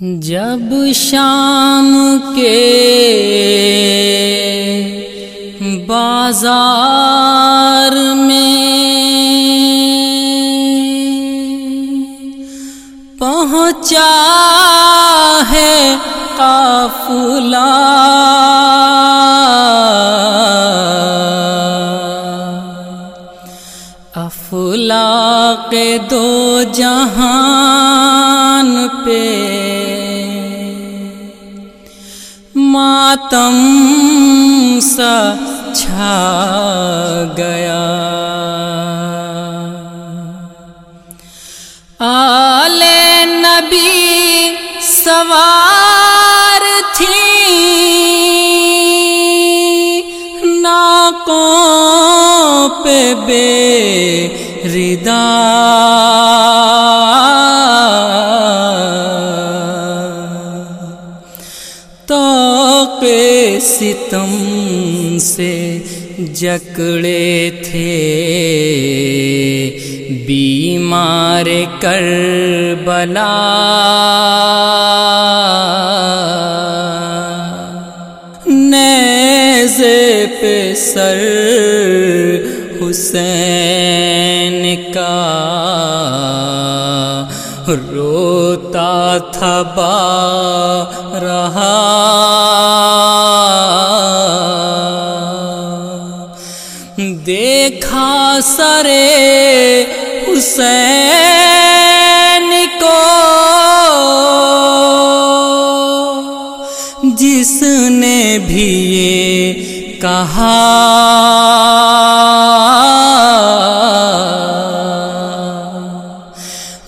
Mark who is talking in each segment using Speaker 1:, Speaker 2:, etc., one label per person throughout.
Speaker 1: جب شام کے بازار میں پہنچا ہے قافلہ۔ افلاق دو جہان ماتم سا چھا گیا۔ آل نبی سوار تھی۔ ناکوں پہ بے ردا۔ ستم سے جکڑے تھے۔ بیمار کر بلا پہ سر حسین کا روتا تھا با رہا۔ دیکھا سرے حسین کو۔ جس نے بھی یہ کہا۔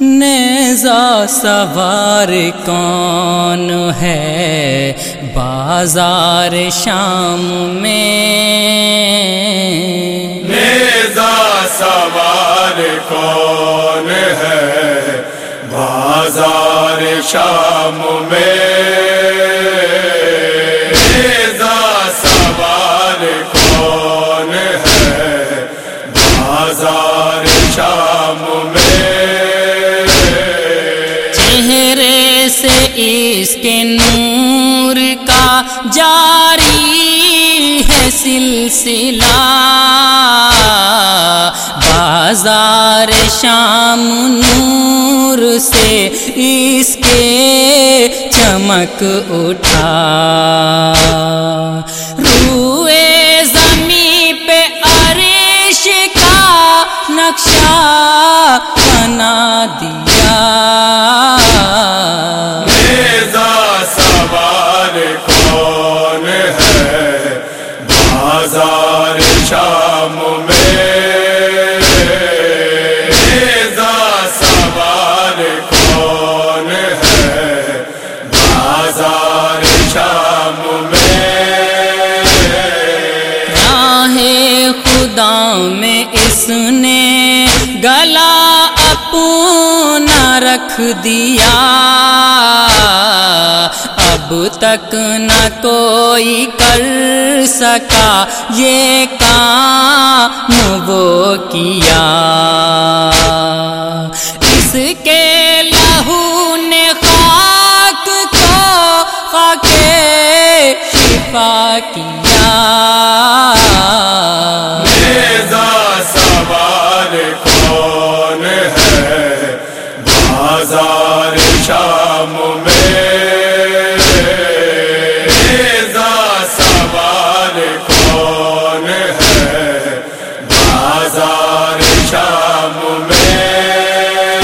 Speaker 1: نیزا سوار کون ہے بازار شام میں؟
Speaker 2: سوار کون ہے؟ بازار شام میں نیزا سوار کون ہے؟ بازار شام میں
Speaker 1: چہرے سے اس کے نور کا جاری ہے سلسلہ۔ ہزار شام نور سے اس کے چمک اٹھا۔ روئے زمین پہ عرش کا نقشہ بنا دیا
Speaker 2: میں
Speaker 1: اس نے گلا اپنا رکھ دیا۔ اب تک نہ کوئی کر سکا یہ کام وہ کیا۔ اس کے لہو نے خاک کو خاک شفا
Speaker 2: بازار شام میں نیزا سوار کون ہے؟ بازار شام میں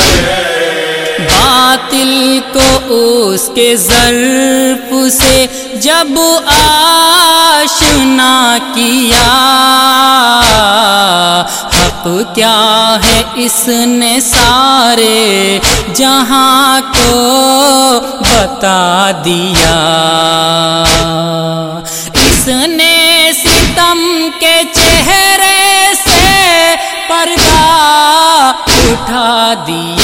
Speaker 1: باطل کو اس کے ظرف سے جب آشنا کیا کیا ہے اس نے سارے جہاں کو بتا دیا؟ اس نے ستم کے چہرے سے پردہ اٹھا دیا۔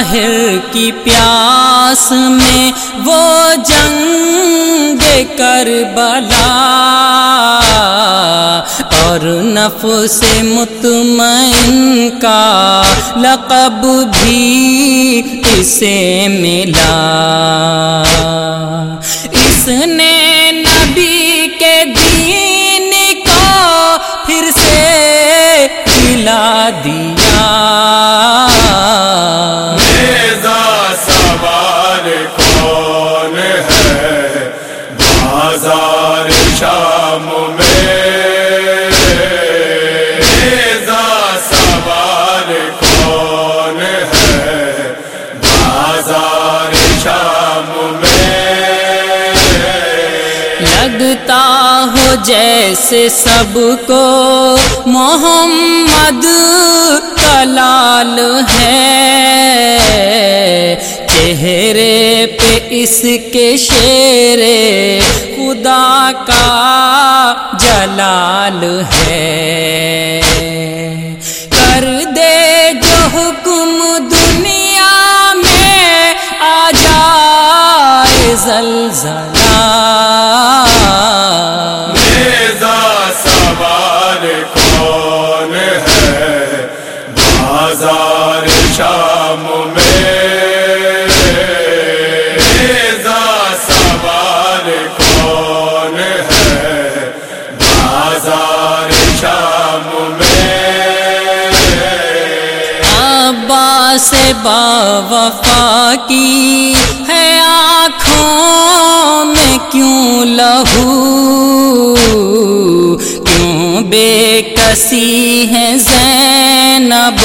Speaker 1: ظاہر کی پیاس میں وہ جنگ کربلا اور نفس مطمئن کا لقب بھی اسے ملا۔ اس نے نبی کے دین کو پھر سے کھلا دیا۔ جیسے سب کو محمد کلال ہے۔ چہرے پہ اس کے شیر خدا کا جلال ہے۔ کر دے جو حکم دنیا میں آ جائے زلزلہ۔
Speaker 2: شام میں کون ہے بازار شام میں
Speaker 1: ابا سے با وفا کی ہے آنکھوں میں کیوں لہو؟ کیوں بے کسی ہے زینب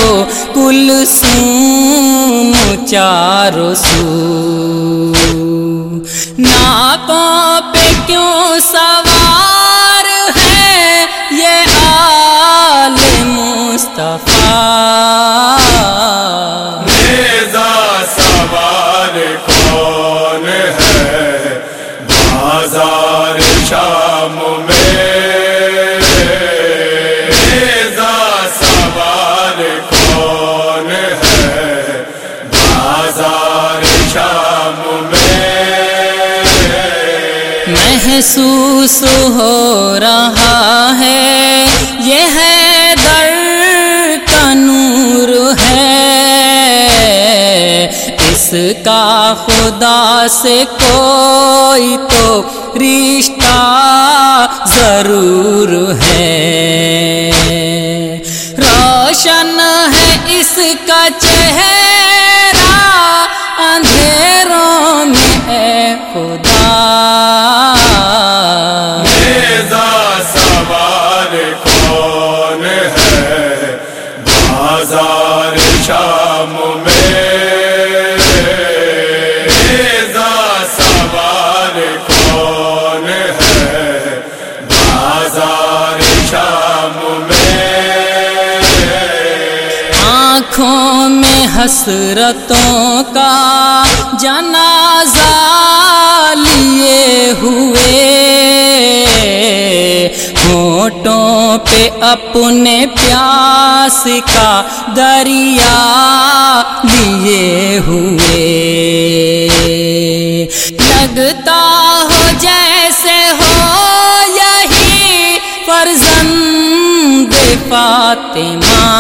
Speaker 1: کل سوم چارو سو۔ ناکوں پہ کیوں سوار ہے یہ آل مصطفیٰ؟ محسوس ہو رہا ہے۔ یہ ہے در کا نور ہے۔ اس کا خدا سے کوئی تو رشتہ ضرور
Speaker 2: بازار شام میں سوار کون ہے؟ بازار شام میں
Speaker 1: آنکھوں میں حسرتوں کا جنازہ پہ اپنے پیاس کا دریا لیے ہوئے۔ لگتا ہو جیسے ہو یہی فرزند فاطمہ۔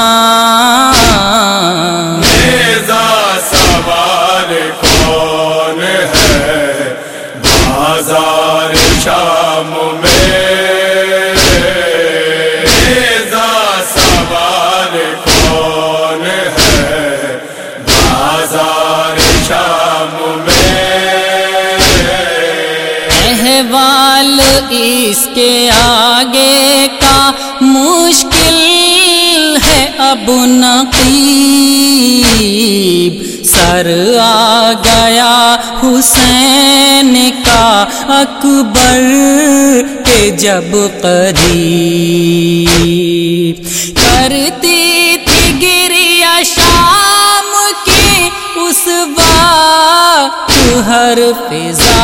Speaker 1: اس کے آگے کا مشکل ہے اب نقیب۔ سر آ گیا حسین کا اکبر کے جب قریب۔ کرتی تھی گریا شام کی اس وقت ہر فضا۔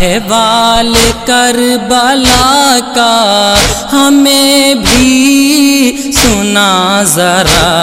Speaker 1: احوال کربلا کا ہمیں بھی سنا ذرا۔